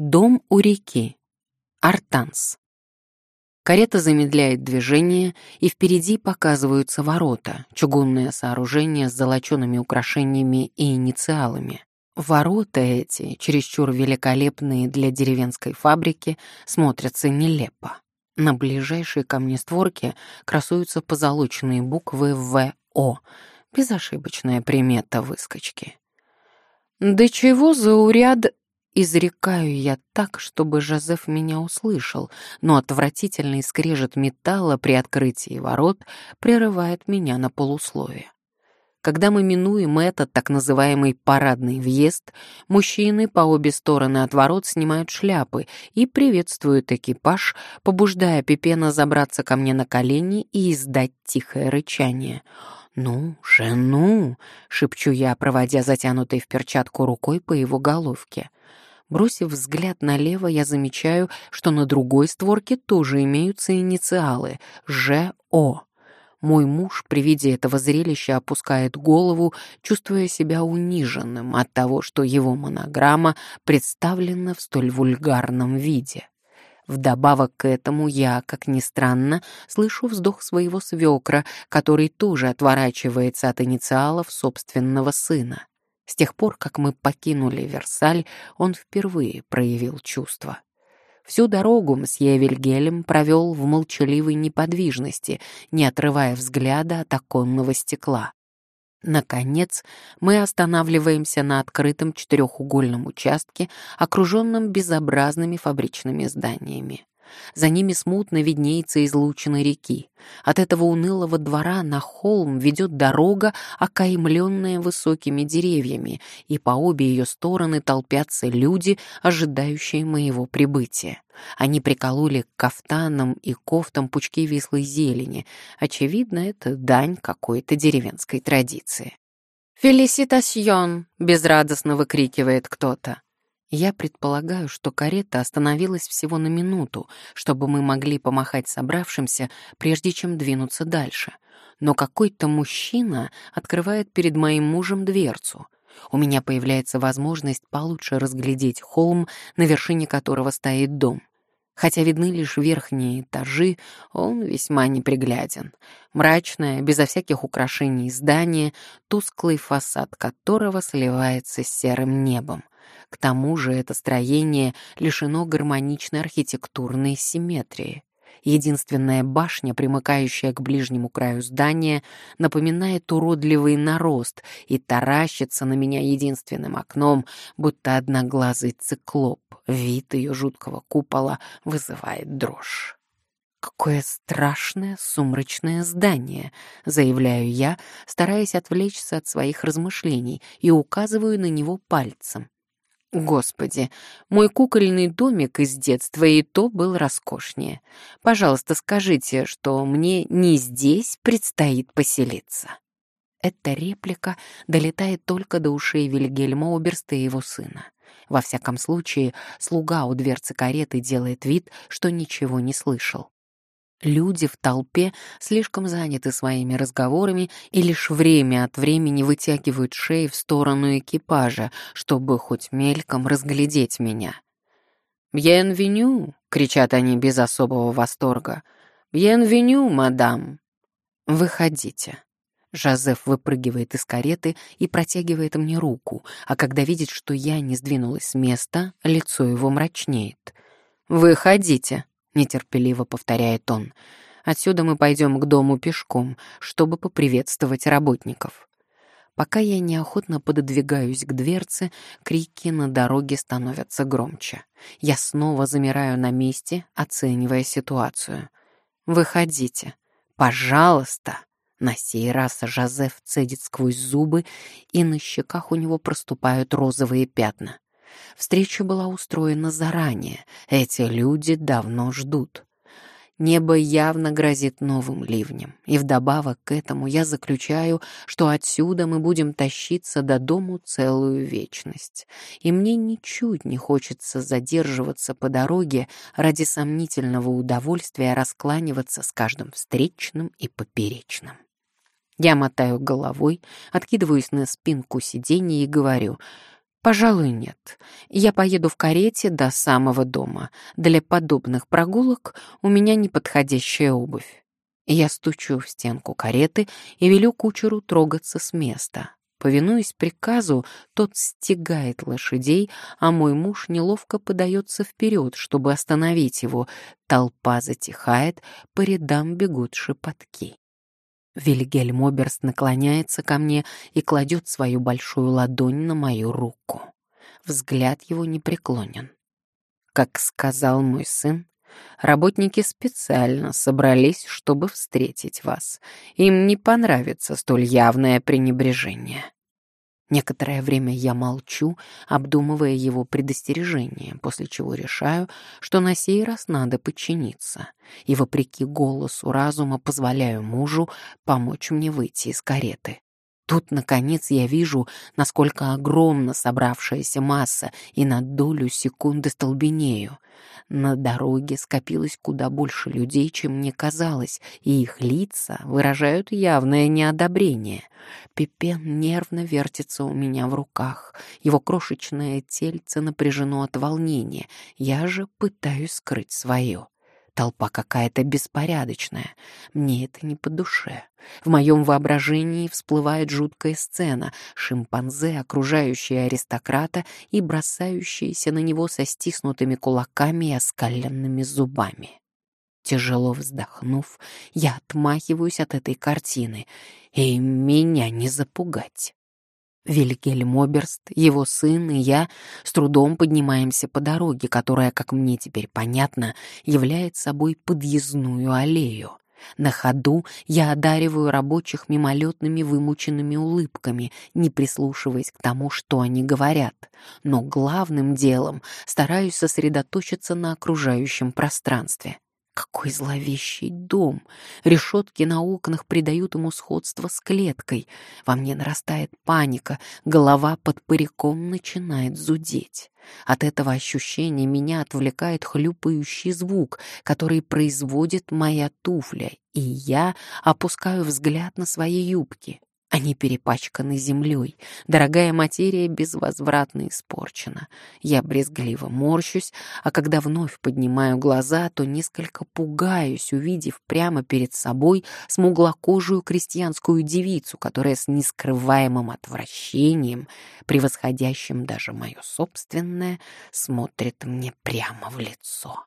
Дом у реки. Артанс. Карета замедляет движение, и впереди показываются ворота, чугунное сооружение с золочеными украшениями и инициалами. Ворота эти, чересчур великолепные для деревенской фабрики, смотрятся нелепо. На ближайшей ко створке красуются позолоченные буквы «ВО», безошибочная примета выскочки. «Да чего зауряд Изрекаю я так, чтобы Жозеф меня услышал, но отвратительный скрежет металла при открытии ворот прерывает меня на полусловие. Когда мы минуем этот так называемый парадный въезд, мужчины по обе стороны от ворот снимают шляпы и приветствуют экипаж, побуждая Пипена забраться ко мне на колени и издать тихое рычание. «Ну же, ну!» — шепчу я, проводя затянутой в перчатку рукой по его головке. Бросив взгляд налево, я замечаю, что на другой створке тоже имеются инициалы — ЖО. Мой муж при виде этого зрелища опускает голову, чувствуя себя униженным от того, что его монограмма представлена в столь вульгарном виде. Вдобавок к этому я, как ни странно, слышу вздох своего свекра, который тоже отворачивается от инициалов собственного сына. С тех пор, как мы покинули Версаль, он впервые проявил чувства. Всю дорогу мсье Вильгельм провел в молчаливой неподвижности, не отрывая взгляда от оконного стекла. Наконец, мы останавливаемся на открытом четырехугольном участке, окруженном безобразными фабричными зданиями. За ними смутно виднеется излучина реки. От этого унылого двора на холм ведет дорога, окаймленная высокими деревьями, и по обе ее стороны толпятся люди, ожидающие моего прибытия. Они прикололи к кафтанам и кофтам пучки вислой зелени. Очевидно, это дань какой-то деревенской традиции. «Фелиситасьон!» — безрадостно выкрикивает кто-то. Я предполагаю, что карета остановилась всего на минуту, чтобы мы могли помахать собравшимся, прежде чем двинуться дальше. Но какой-то мужчина открывает перед моим мужем дверцу. У меня появляется возможность получше разглядеть холм, на вершине которого стоит дом. Хотя видны лишь верхние этажи, он весьма непригляден. Мрачное, безо всяких украшений здание, тусклый фасад которого сливается с серым небом. К тому же это строение лишено гармоничной архитектурной симметрии. Единственная башня, примыкающая к ближнему краю здания, напоминает уродливый нарост и таращится на меня единственным окном, будто одноглазый циклоп. Вид ее жуткого купола вызывает дрожь. «Какое страшное сумрачное здание!» — заявляю я, стараясь отвлечься от своих размышлений, и указываю на него пальцем. Господи, мой кукольный домик из детства и то был роскошнее. Пожалуйста, скажите, что мне не здесь предстоит поселиться. Эта реплика долетает только до ушей Вильгельма Оберста и его сына. Во всяком случае, слуга у дверцы кареты делает вид, что ничего не слышал. Люди в толпе слишком заняты своими разговорами и лишь время от времени вытягивают шеи в сторону экипажа, чтобы хоть мельком разглядеть меня. «Бьенвеню!» — кричат они без особого восторга. «Бьенвеню, мадам!» «Выходите!» Жозеф выпрыгивает из кареты и протягивает мне руку, а когда видит, что я не сдвинулась с места, лицо его мрачнеет. «Выходите!» — нетерпеливо повторяет он. «Отсюда мы пойдем к дому пешком, чтобы поприветствовать работников». Пока я неохотно пододвигаюсь к дверце, крики на дороге становятся громче. Я снова замираю на месте, оценивая ситуацию. «Выходите. Пожалуйста!» На сей раз Жозеф цедит сквозь зубы, и на щеках у него проступают розовые пятна. Встреча была устроена заранее. Эти люди давно ждут. Небо явно грозит новым ливнем, и вдобавок к этому я заключаю, что отсюда мы будем тащиться до дому целую вечность. И мне ничуть не хочется задерживаться по дороге ради сомнительного удовольствия раскланиваться с каждым встречным и поперечным. Я мотаю головой, откидываюсь на спинку сиденья и говорю — Пожалуй, нет. Я поеду в карете до самого дома. Для подобных прогулок у меня неподходящая обувь. Я стучу в стенку кареты и велю кучеру трогаться с места. Повинуясь приказу, тот стегает лошадей, а мой муж неловко подается вперед, чтобы остановить его. Толпа затихает, по рядам бегут шепотки. Вильгельм Оберст наклоняется ко мне и кладет свою большую ладонь на мою руку. Взгляд его непреклонен. Как сказал мой сын, Работники специально собрались, чтобы встретить вас. Им не понравится столь явное пренебрежение. Некоторое время я молчу, обдумывая его предостережение, после чего решаю, что на сей раз надо подчиниться, и, вопреки голосу разума, позволяю мужу помочь мне выйти из кареты. Тут, наконец, я вижу, насколько огромна собравшаяся масса, и на долю секунды столбенею. На дороге скопилось куда больше людей, чем мне казалось, и их лица выражают явное неодобрение. Пипен нервно вертится у меня в руках. Его крошечное тельце напряжено от волнения. Я же пытаюсь скрыть свое. Толпа какая-то беспорядочная. Мне это не по душе. В моем воображении всплывает жуткая сцена. Шимпанзе, окружающие аристократа и бросающиеся на него со стиснутыми кулаками и оскаленными зубами. Тяжело вздохнув, я отмахиваюсь от этой картины, и меня не запугать. Вильгельм Оберст, его сын и я с трудом поднимаемся по дороге, которая, как мне теперь понятно, является собой подъездную аллею. На ходу я одариваю рабочих мимолетными вымученными улыбками, не прислушиваясь к тому, что они говорят. Но главным делом стараюсь сосредоточиться на окружающем пространстве. Какой зловещий дом! Решетки на окнах придают ему сходство с клеткой. Во мне нарастает паника, голова под париком начинает зудеть. От этого ощущения меня отвлекает хлюпающий звук, который производит моя туфля, и я опускаю взгляд на свои юбки. Они перепачканы землей. Дорогая материя безвозвратно испорчена. Я брезгливо морщусь, а когда вновь поднимаю глаза, то несколько пугаюсь, увидев прямо перед собой смуглокожую крестьянскую девицу, которая с нескрываемым отвращением, превосходящим даже мое собственное, смотрит мне прямо в лицо.